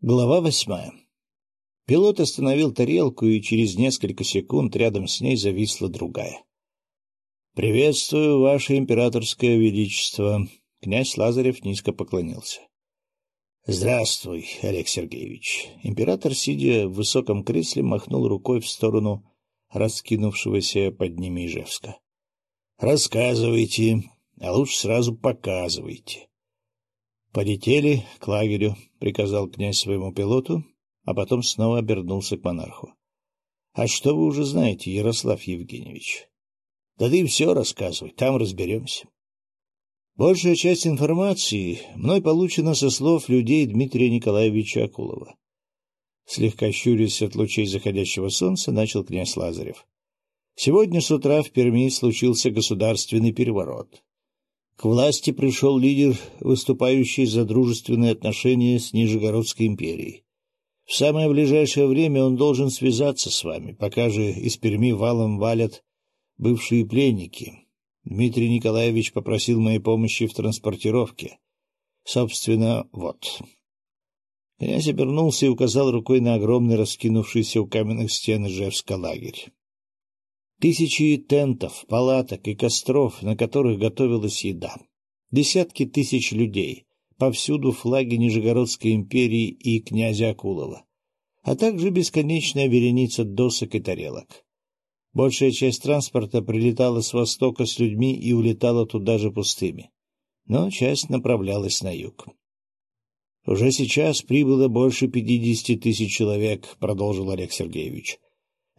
Глава восьмая. Пилот остановил тарелку, и через несколько секунд рядом с ней зависла другая. — Приветствую, Ваше Императорское Величество. Князь Лазарев низко поклонился. — Здравствуй, Олег Сергеевич. Император, сидя в высоком кресле, махнул рукой в сторону раскинувшегося под ними Ижевска. — Рассказывайте, а лучше сразу показывайте. — Полетели к лагерю, — приказал князь своему пилоту, а потом снова обернулся к монарху. — А что вы уже знаете, Ярослав Евгеньевич? — Да ты все рассказывай, там разберемся. Большая часть информации мной получена со слов людей Дмитрия Николаевича Акулова. Слегка щурясь от лучей заходящего солнца, начал князь Лазарев. Сегодня с утра в Перми случился государственный переворот. К власти пришел лидер, выступающий за дружественные отношения с Нижегородской империей. В самое ближайшее время он должен связаться с вами, пока же из Перми валом валят бывшие пленники. Дмитрий Николаевич попросил моей помощи в транспортировке. Собственно, вот. Князь обернулся и указал рукой на огромный раскинувшийся у каменных стен Ижевска лагерь. Тысячи тентов, палаток и костров, на которых готовилась еда. Десятки тысяч людей. Повсюду флаги Нижегородской империи и князя Акулова. А также бесконечная вереница досок и тарелок. Большая часть транспорта прилетала с востока с людьми и улетала туда же пустыми. Но часть направлялась на юг. «Уже сейчас прибыло больше пятидесяти тысяч человек», — продолжил Олег Сергеевич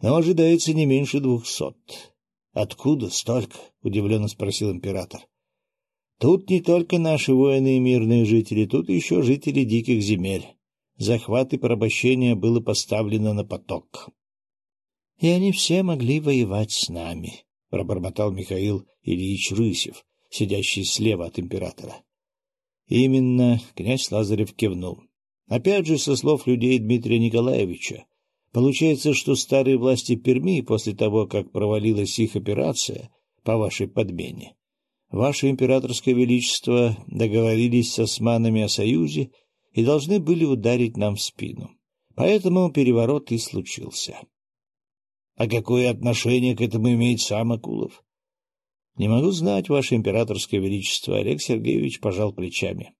но ожидается не меньше двухсот. — Откуда столько? — удивленно спросил император. — Тут не только наши воины и мирные жители, тут еще жители диких земель. Захват и порабощение было поставлено на поток. — И они все могли воевать с нами, — пробормотал Михаил Ильич Рысев, сидящий слева от императора. Именно князь Лазарев кивнул. Опять же, со слов людей Дмитрия Николаевича, Получается, что старые власти Перми, после того, как провалилась их операция по вашей подмене, ваше императорское величество договорились с османами о союзе и должны были ударить нам в спину. Поэтому переворот и случился. А какое отношение к этому имеет сам Акулов? Не могу знать, ваше императорское величество. Олег Сергеевич пожал плечами.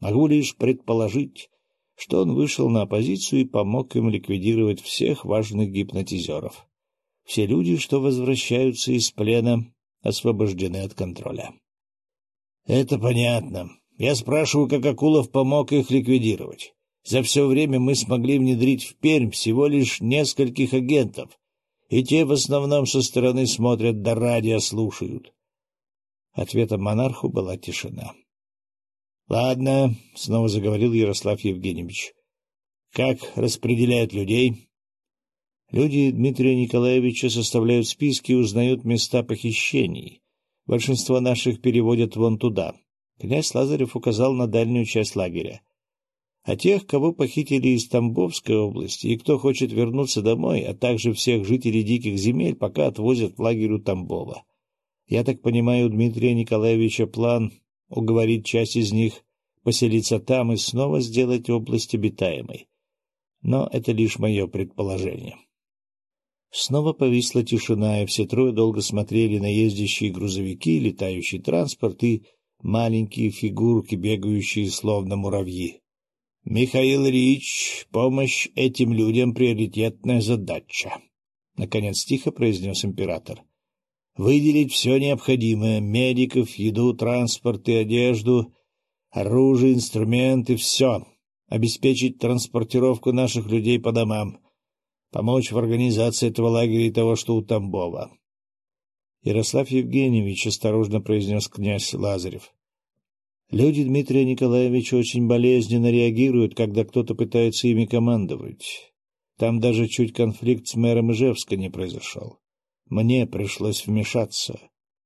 Могу лишь предположить, что он вышел на оппозицию и помог им ликвидировать всех важных гипнотизеров. Все люди, что возвращаются из плена, освобождены от контроля. — Это понятно. Я спрашиваю, как Акулов помог их ликвидировать. За все время мы смогли внедрить в Пермь всего лишь нескольких агентов, и те в основном со стороны смотрят да радио слушают. Ответом монарху была тишина. — Ладно, — снова заговорил Ярослав Евгеньевич. — Как распределяют людей? Люди Дмитрия Николаевича составляют списки и узнают места похищений. Большинство наших переводят вон туда. Князь Лазарев указал на дальнюю часть лагеря. А тех, кого похитили из Тамбовской области и кто хочет вернуться домой, а также всех жителей диких земель, пока отвозят в лагерь у Тамбова. Я так понимаю, у Дмитрия Николаевича план уговорить часть из них поселиться там и снова сделать область обитаемой. Но это лишь мое предположение. Снова повисла тишина, и все трое долго смотрели на ездящие грузовики, летающий транспорт и маленькие фигурки, бегающие словно муравьи. — Михаил Ильич, помощь этим людям — приоритетная задача, — наконец тихо произнес император. — Выделить все необходимое — медиков, еду, транспорт и одежду оружие, инструменты, все. Обеспечить транспортировку наших людей по домам. Помочь в организации этого лагеря и того, что у Тамбова. Ярослав Евгеньевич осторожно произнес князь Лазарев. Люди Дмитрия Николаевича очень болезненно реагируют, когда кто-то пытается ими командовать. Там даже чуть конфликт с мэром Ижевска не произошел. Мне пришлось вмешаться.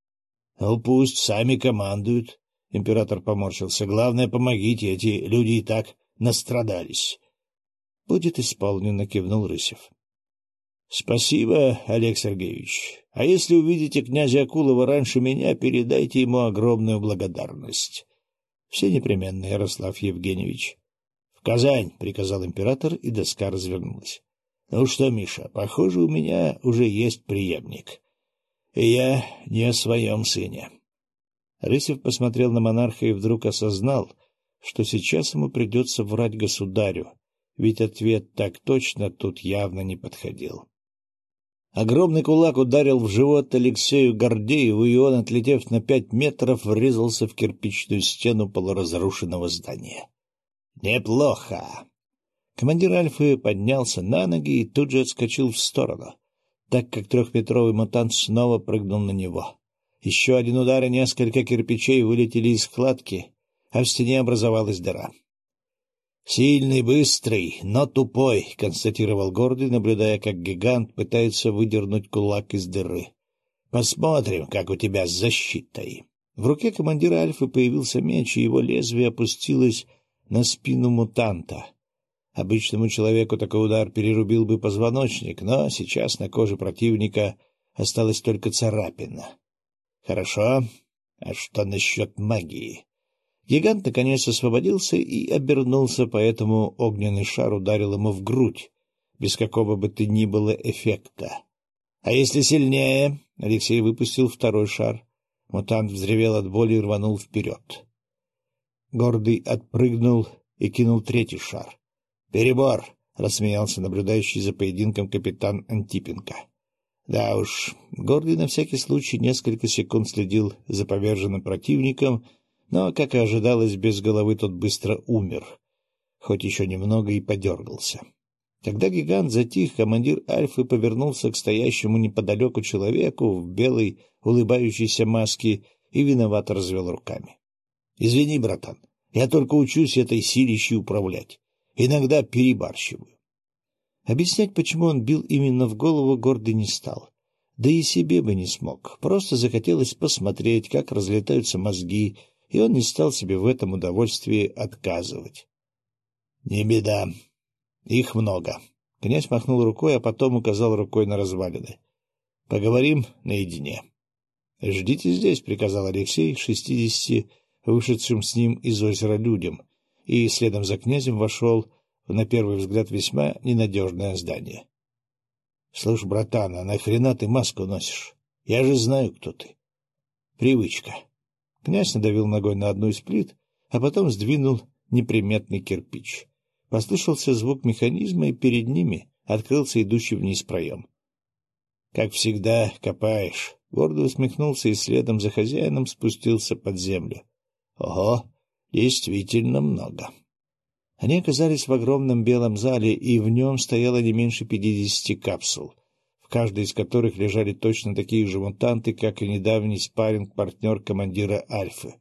— Ну, пусть сами командуют, Император поморщился. — Главное, помогите, эти люди и так настрадались. — Будет исполнено, — кивнул Рысев. — Спасибо, Олег Сергеевич. А если увидите князя Акулова раньше меня, передайте ему огромную благодарность. Все непременно, Ярослав Евгеньевич. — В Казань, — приказал император, и доска развернулась. — Ну что, Миша, похоже, у меня уже есть преемник. И я не о своем сыне. Рысев посмотрел на монарха и вдруг осознал, что сейчас ему придется врать государю, ведь ответ так точно тут явно не подходил. Огромный кулак ударил в живот Алексею Гордееву, и он, отлетев на пять метров, врезался в кирпичную стену полуразрушенного здания. «Неплохо!» Командир Альфы поднялся на ноги и тут же отскочил в сторону, так как трехметровый мутант снова прыгнул на него. Еще один удар, и несколько кирпичей вылетели из складки, а в стене образовалась дыра. «Сильный, быстрый, но тупой», — констатировал Гордый, наблюдая, как гигант пытается выдернуть кулак из дыры. «Посмотрим, как у тебя с защитой». В руке командира Альфы появился меч, и его лезвие опустилось на спину мутанта. Обычному человеку такой удар перерубил бы позвоночник, но сейчас на коже противника осталась только царапина. Хорошо. А что насчет магии? Гигант наконец освободился и обернулся, поэтому огненный шар ударил ему в грудь, без какого бы то ни было эффекта. — А если сильнее? — Алексей выпустил второй шар. Мутант взревел от боли и рванул вперед. Гордый отпрыгнул и кинул третий шар. — Перебор! — рассмеялся наблюдающий за поединком капитан Антипенко. Да уж, Гордый на всякий случай несколько секунд следил за поверженным противником, но, как и ожидалось, без головы тот быстро умер, хоть еще немного и подергался. Когда гигант затих, командир Альфы повернулся к стоящему неподалеку человеку в белой улыбающейся маске и виновато развел руками. — Извини, братан, я только учусь этой силищей управлять. Иногда перебарщиваю. Объяснять, почему он бил именно в голову, гордый не стал. Да и себе бы не смог. Просто захотелось посмотреть, как разлетаются мозги, и он не стал себе в этом удовольствии отказывать. — Не беда. Их много. Князь махнул рукой, а потом указал рукой на развалины. — Поговорим наедине. — Ждите здесь, — приказал Алексей шестидесяти вышедшим с ним из озера людям, и следом за князем вошел на первый взгляд весьма ненадежное здание. — Слышь, братан, а нахрена ты маску носишь? Я же знаю, кто ты. — Привычка. Князь надавил ногой на одну из плит, а потом сдвинул неприметный кирпич. Послышался звук механизма, и перед ними открылся идущий вниз проем. — Как всегда, копаешь. Гордо усмехнулся и следом за хозяином спустился под землю. — Ого, действительно много. — они оказались в огромном белом зале, и в нем стояло не меньше пятидесяти капсул, в каждой из которых лежали точно такие же мутанты, как и недавний спарринг-партнер командира Альфы.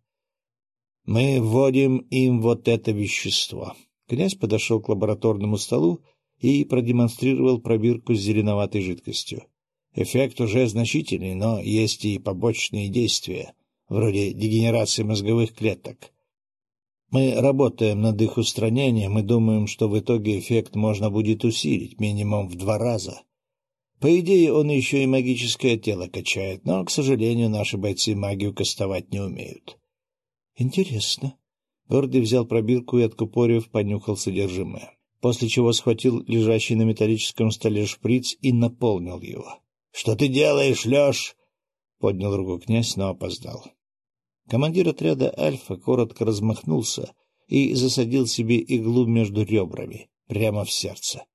«Мы вводим им вот это вещество». Князь подошел к лабораторному столу и продемонстрировал пробирку с зеленоватой жидкостью. Эффект уже значительный, но есть и побочные действия, вроде дегенерации мозговых клеток. Мы работаем над их устранением и думаем, что в итоге эффект можно будет усилить минимум в два раза. По идее, он еще и магическое тело качает, но, к сожалению, наши бойцы магию кастовать не умеют. — Интересно. Гордый взял пробирку и, откупорив, понюхал содержимое, после чего схватил лежащий на металлическом столе шприц и наполнил его. — Что ты делаешь, Леш? — поднял руку князь, но опоздал. Командир отряда «Альфа» коротко размахнулся и засадил себе иглу между ребрами, прямо в сердце.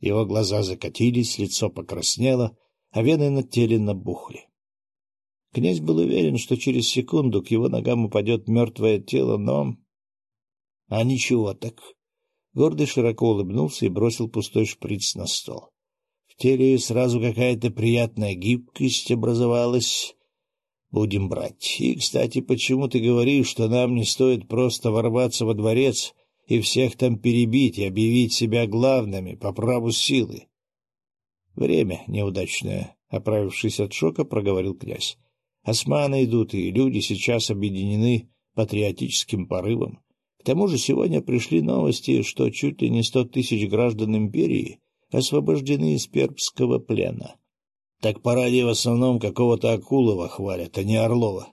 Его глаза закатились, лицо покраснело, а вены на теле набухли. Князь был уверен, что через секунду к его ногам упадет мертвое тело, но... А ничего так. Гордый широко улыбнулся и бросил пустой шприц на стол. В теле сразу какая-то приятная гибкость образовалась, будем брать. И, кстати, почему ты говоришь, что нам не стоит просто ворваться во дворец и всех там перебить и объявить себя главными по праву силы? Время неудачное, — оправившись от шока, проговорил князь. Османы идут, и люди сейчас объединены патриотическим порывом. К тому же сегодня пришли новости, что чуть ли не сто тысяч граждан империи освобождены из пербского плена. Так по радио в основном какого-то Акулова хвалят, а не Орлова.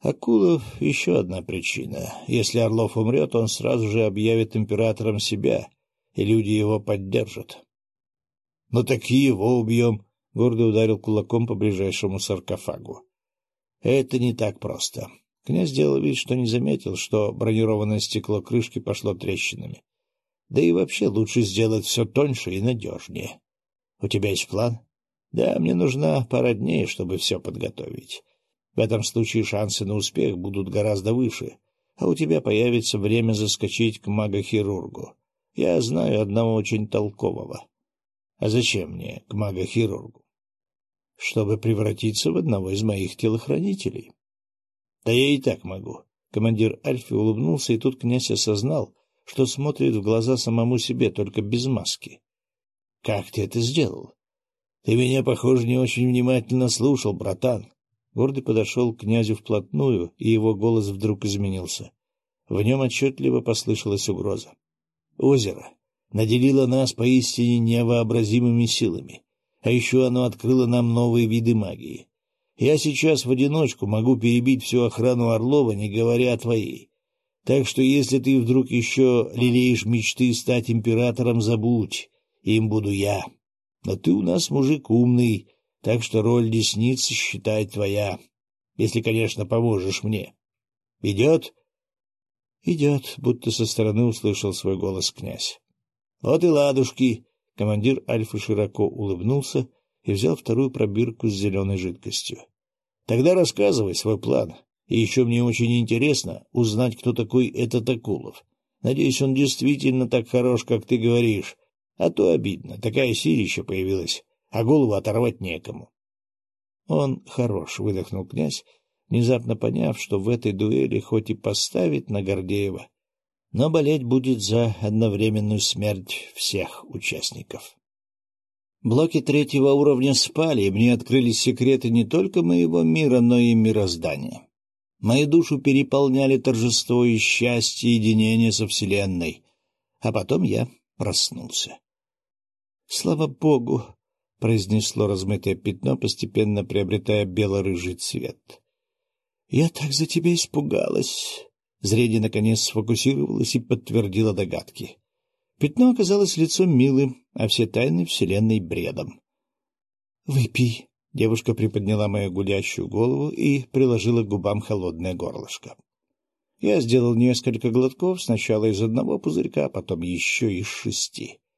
Акулов — еще одна причина. Если Орлов умрет, он сразу же объявит императором себя, и люди его поддержат. — Ну так его убьем, — гордо ударил кулаком по ближайшему саркофагу. — Это не так просто. Князь сделал вид, что не заметил, что бронированное стекло крышки пошло трещинами. Да и вообще лучше сделать все тоньше и надежнее. У тебя есть план? Да, мне нужна пара дней, чтобы все подготовить. В этом случае шансы на успех будут гораздо выше, а у тебя появится время заскочить к магохирургу. Я знаю одного очень толкового. А зачем мне к магохирургу? Чтобы превратиться в одного из моих телохранителей. Да я и так могу. Командир Альфи улыбнулся, и тут князь осознал, что смотрит в глаза самому себе, только без маски. — Как ты это сделал? — Ты меня, похоже, не очень внимательно слушал, братан. Гордый подошел к князю вплотную, и его голос вдруг изменился. В нем отчетливо послышалась угроза. Озеро наделило нас поистине невообразимыми силами, а еще оно открыло нам новые виды магии. Я сейчас в одиночку могу перебить всю охрану Орлова, не говоря о твоей. Так что если ты вдруг еще лелеешь мечты стать императором, забудь, им буду я. Но ты у нас мужик умный, так что роль десницы, считай, твоя. Если, конечно, поможешь мне. Идет? Идет, будто со стороны услышал свой голос князь. Вот и ладушки. Командир Альфы широко улыбнулся и взял вторую пробирку с зеленой жидкостью. Тогда рассказывай свой план. И еще мне очень интересно узнать, кто такой этот Акулов. Надеюсь, он действительно так хорош, как ты говоришь. А то обидно, такая силища появилась а голову оторвать некому. — Он хорош, — выдохнул князь, внезапно поняв, что в этой дуэли хоть и поставит на Гордеева, но болеть будет за одновременную смерть всех участников. Блоки третьего уровня спали, и мне открылись секреты не только моего мира, но и мироздания. Мою душу переполняли торжество и счастье единения со Вселенной. А потом я проснулся. Слава богу, — произнесло размытое пятно, постепенно приобретая бело-рыжий цвет. — Я так за тебя испугалась. Зрение, наконец, сфокусировалось и подтвердило догадки. Пятно оказалось лицом милым, а все тайны Вселенной — бредом. — Выпей. Девушка приподняла мою гудящую голову и приложила к губам холодное горлышко. Я сделал несколько глотков, сначала из одного пузырька, а потом еще из шести. —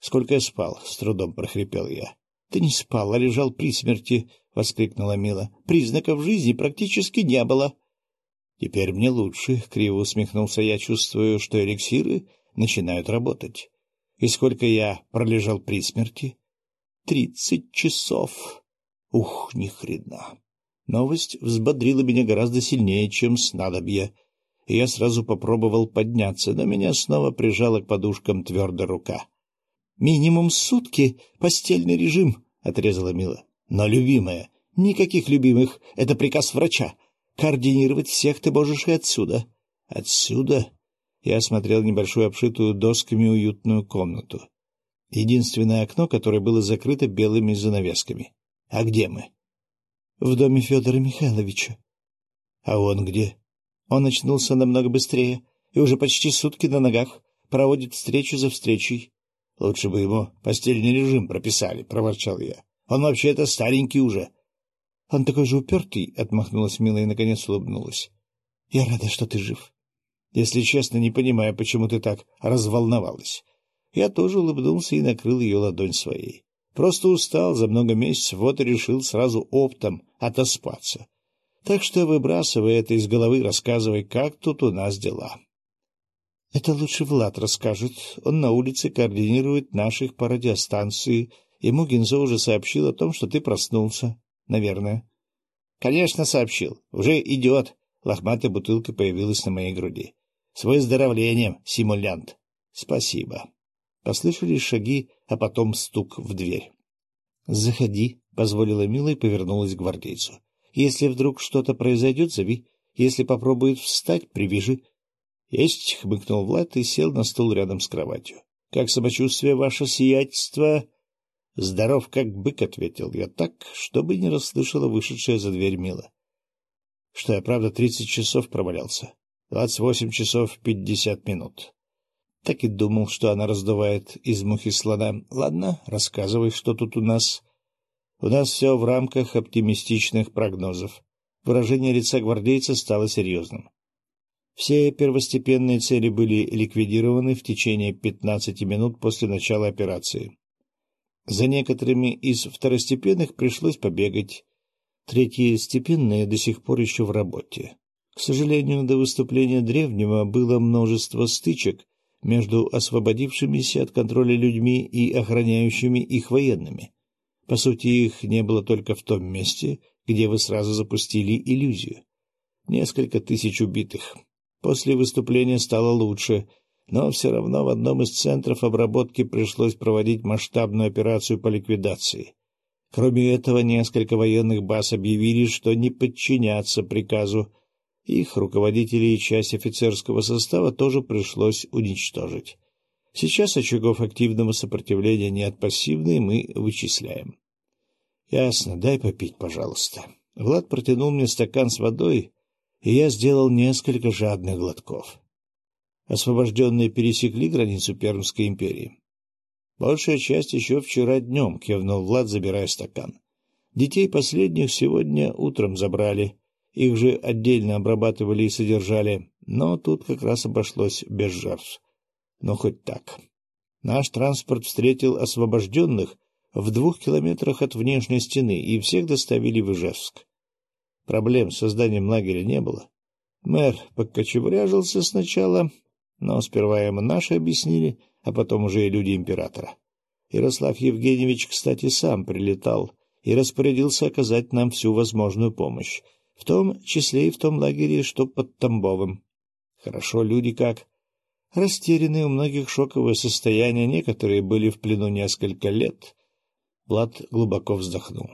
Сколько я спал? — с трудом прохрипел я. — Ты не спал, а лежал при смерти, — воскликнула Мила. — Признаков жизни практически не было. — Теперь мне лучше, — криво усмехнулся я, чувствую, что эликсиры начинают работать. И сколько я пролежал при смерти? — Тридцать часов. Ух, ни хрена. Новость взбодрила меня гораздо сильнее, чем снадобье. Я сразу попробовал подняться, но меня снова прижала к подушкам твердая рука. Минимум сутки постельный режим, — отрезала Мила. Но, любимая, никаких любимых, это приказ врача. Координировать всех ты можешь и отсюда. Отсюда? Я осмотрел небольшую обшитую досками уютную комнату. Единственное окно, которое было закрыто белыми занавесками. А где мы? В доме Федора Михайловича. А он где? Он очнулся намного быстрее и уже почти сутки на ногах проводит встречу за встречей. — Лучше бы ему постельный режим прописали, — проворчал я. — Он вообще-то старенький уже. — Он такой же упертый, — отмахнулась Мила и наконец улыбнулась. — Я рада, что ты жив. Если честно, не понимаю, почему ты так разволновалась. Я тоже улыбнулся и накрыл ее ладонь своей. Просто устал за много месяцев, вот и решил сразу оптом отоспаться. Так что выбрасывай это из головы, рассказывай, как тут у нас дела. Это лучше Влад расскажет. Он на улице координирует наших по радиостанции. Ему Гензо уже сообщил о том, что ты проснулся. Наверное. Конечно, сообщил. Уже идет. Лохматая бутылка появилась на моей груди. С выздоровлением, симулянт. Спасибо. Послышались шаги, а потом стук в дверь. «Заходи», — позволила Мила и повернулась к гвардейцу. «Если вдруг что-то произойдет, зови. Если попробует встать, привяжи. — Есть, — хмыкнул Влад и сел на стул рядом с кроватью. — Как самочувствие ваше сиятельство? — Здоров, как бык, — ответил я так, чтобы не расслышала вышедшая за дверь Мила. — Что я, правда, тридцать часов провалялся? Двадцать восемь часов пятьдесят минут. Так и думал, что она раздувает из мухи слона. Ладно, рассказывай, что тут у нас. У нас все в рамках оптимистичных прогнозов. Выражение лица гвардейца стало серьезным. Все первостепенные цели были ликвидированы в течение 15 минут после начала операции. За некоторыми из второстепенных пришлось побегать. Третьи степенные до сих пор еще в работе. К сожалению, до выступления древнего было множество стычек между освободившимися от контроля людьми и охраняющими их военными. По сути, их не было только в том месте, где вы сразу запустили иллюзию. Несколько тысяч убитых. После выступления стало лучше, но все равно в одном из центров обработки пришлось проводить масштабную операцию по ликвидации. Кроме этого, несколько военных баз объявили, что не подчинятся приказу. Их руководителей и часть офицерского состава тоже пришлось уничтожить. Сейчас очагов активного сопротивления нет, пассивные мы вычисляем. — Ясно, дай попить, пожалуйста. Влад протянул мне стакан с водой, и я сделал несколько жадных глотков. Освобожденные пересекли границу Пермской империи. Большая часть еще вчера днем, — кивнул Влад, забирая стакан. Детей последних сегодня утром забрали, их же отдельно обрабатывали и содержали, но тут как раз обошлось без жертв. Но хоть так. Наш транспорт встретил освобожденных в двух километрах от внешней стены, и всех доставили в Ижевск. Проблем с созданием лагеря не было. Мэр покочевряжился сначала, но сперва ему наши объяснили, а потом уже и люди императора. Ярослав Евгеньевич, кстати, сам прилетал и распорядился оказать нам всю возможную помощь, в том числе и в том лагере, что под Тамбовым. Хорошо, люди как? Растерянные, у многих шоковое состояние, некоторые были в плену несколько лет, Влад глубоко вздохнул.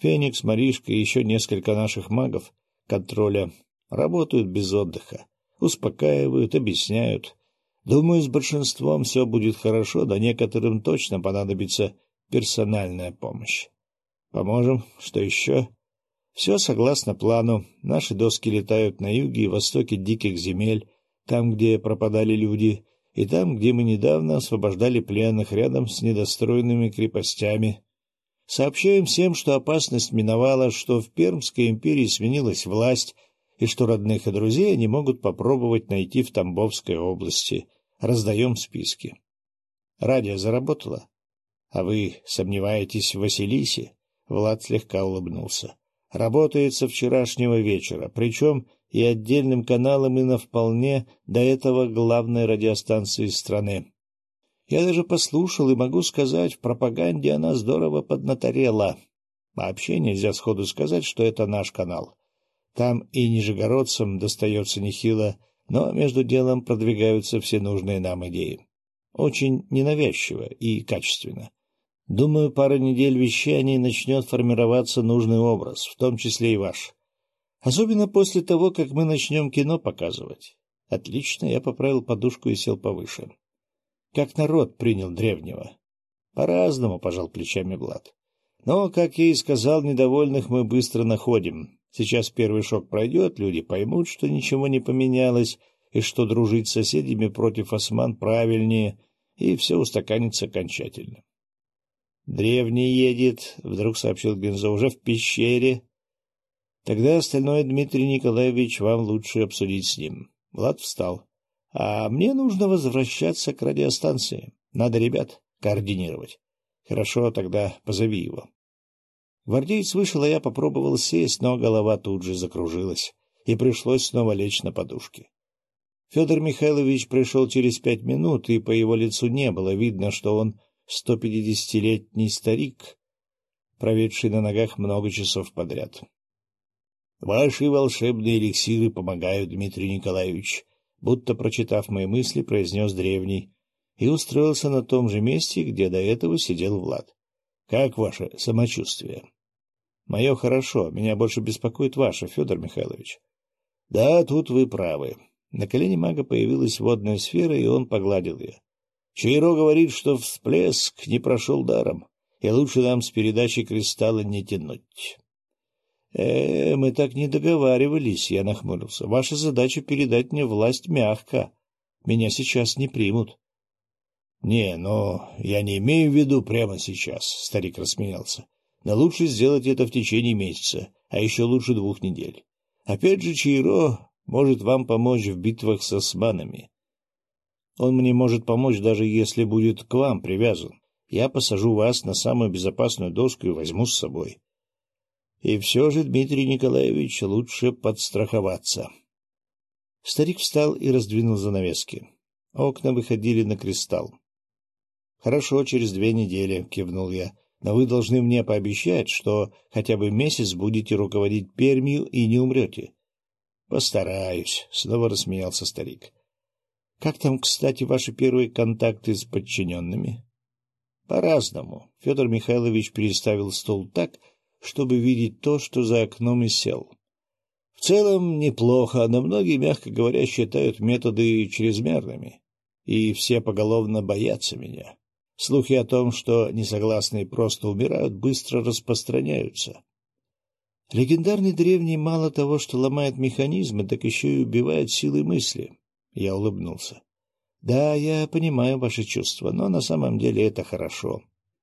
Феникс, Маришка и еще несколько наших магов контроля работают без отдыха, успокаивают, объясняют. Думаю, с большинством все будет хорошо, да некоторым точно понадобится персональная помощь. Поможем. Что еще? Все согласно плану. Наши доски летают на юге и востоке диких земель, там, где пропадали люди, и там, где мы недавно освобождали пленных рядом с недостроенными крепостями. Сообщаем всем, что опасность миновала, что в Пермской империи сменилась власть, и что родных и друзей они могут попробовать найти в Тамбовской области. Раздаем списки. Радио заработало. А вы сомневаетесь в Василисе? Влад слегка улыбнулся. Работает со вчерашнего вечера, причем и отдельным каналом, и на вполне до этого главной радиостанции страны. Я даже послушал и могу сказать, в пропаганде она здорово поднаторела. Вообще нельзя сходу сказать, что это наш канал. Там и нижегородцам достается нехило, но между делом продвигаются все нужные нам идеи. Очень ненавязчиво и качественно. Думаю, пара недель вещаний начнет формироваться нужный образ, в том числе и ваш. Особенно после того, как мы начнем кино показывать. Отлично, я поправил подушку и сел повыше как народ принял древнего. По-разному, — пожал плечами Влад. Но, как я и сказал, недовольных мы быстро находим. Сейчас первый шок пройдет, люди поймут, что ничего не поменялось, и что дружить с соседями против осман правильнее, и все устаканится окончательно. — Древний едет, — вдруг сообщил Гензо, — уже в пещере. — Тогда остальное, Дмитрий Николаевич, вам лучше обсудить с ним. Влад встал. А мне нужно возвращаться к радиостанции. Надо ребят координировать. Хорошо, тогда позови его. Гвардеец вышел, а я попробовал сесть, но голова тут же закружилась, и пришлось снова лечь на подушке. Федор Михайлович пришел через пять минут, и по его лицу не было видно, что он сто пятидесятилетний старик, проведший на ногах много часов подряд. — Ваши волшебные эликсиры помогают, Дмитрий Николаевич, будто прочитав мои мысли, произнес древний и устроился на том же месте, где до этого сидел Влад. — Как ваше самочувствие? — Мое хорошо, меня больше беспокоит ваше, Федор Михайлович. — Да, тут вы правы. На колене мага появилась водная сфера, и он погладил ее. Чайро говорит, что всплеск не прошел даром, и лучше нам с передачей кристалла не тянуть. Э, мы так не договаривались, я нахмурился. Ваша задача — передать мне власть мягко. Меня сейчас не примут. — Не, но я не имею в виду прямо сейчас, — старик рассмеялся. — Но лучше сделать это в течение месяца, а еще лучше двух недель. Опять же, Чиро может вам помочь в битвах с османами. Он мне может помочь, даже если будет к вам привязан. Я посажу вас на самую безопасную доску и возьму с собой. И все же, Дмитрий Николаевич, лучше подстраховаться. Старик встал и раздвинул занавески. Окна выходили на кристалл. — Хорошо, через две недели, — кивнул я. — Но вы должны мне пообещать, что хотя бы месяц будете руководить Пермию и не умрете. — Постараюсь, — снова рассмеялся старик. — Как там, кстати, ваши первые контакты с подчиненными? — По-разному. Федор Михайлович переставил стол так, чтобы видеть то, что за окном и сел. В целом неплохо, но многие, мягко говоря, считают методы чрезмерными, и все поголовно боятся меня. Слухи о том, что несогласные просто умирают, быстро распространяются. Легендарный древний мало того, что ломает механизмы, так еще и убивает силой мысли. Я улыбнулся. Да, я понимаю ваши чувства, но на самом деле это хорошо.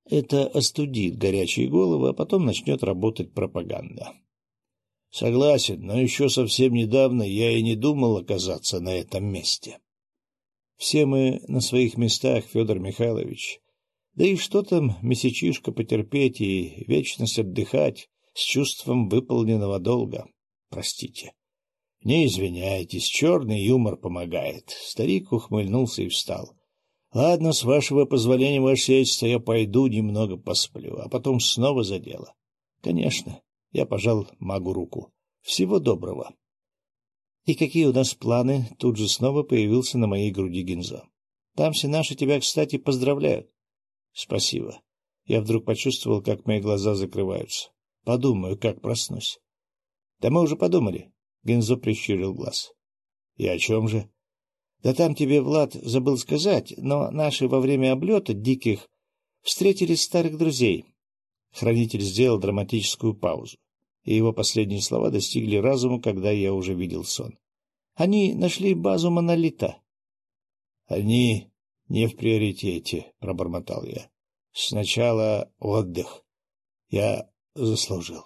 Это остудит горячие головы, а потом начнет работать пропаганда. Согласен, но еще совсем недавно я и не думал оказаться на этом месте. Все мы на своих местах, Федор Михайлович. Да и что там месячишка потерпеть и вечность отдыхать с чувством выполненного долга? Простите. Не извиняйтесь, черный юмор помогает. Старик ухмыльнулся и встал. Ладно, с вашего позволения, ваше сельство, я пойду немного посплю, а потом снова за дело. Конечно, я пожал магу руку. Всего доброго. И какие у нас планы? Тут же снова появился на моей груди Гинзо. Там все наши тебя, кстати, поздравляют. Спасибо. Я вдруг почувствовал, как мои глаза закрываются. Подумаю, как проснусь. Да мы уже подумали. Гензо прищурил глаз. — И о чем же? Да там тебе, Влад, забыл сказать, но наши во время облета диких встретили старых друзей. Хранитель сделал драматическую паузу, и его последние слова достигли разума, когда я уже видел сон. Они нашли базу монолита. — Они не в приоритете, — пробормотал я. — Сначала отдых. Я заслужил.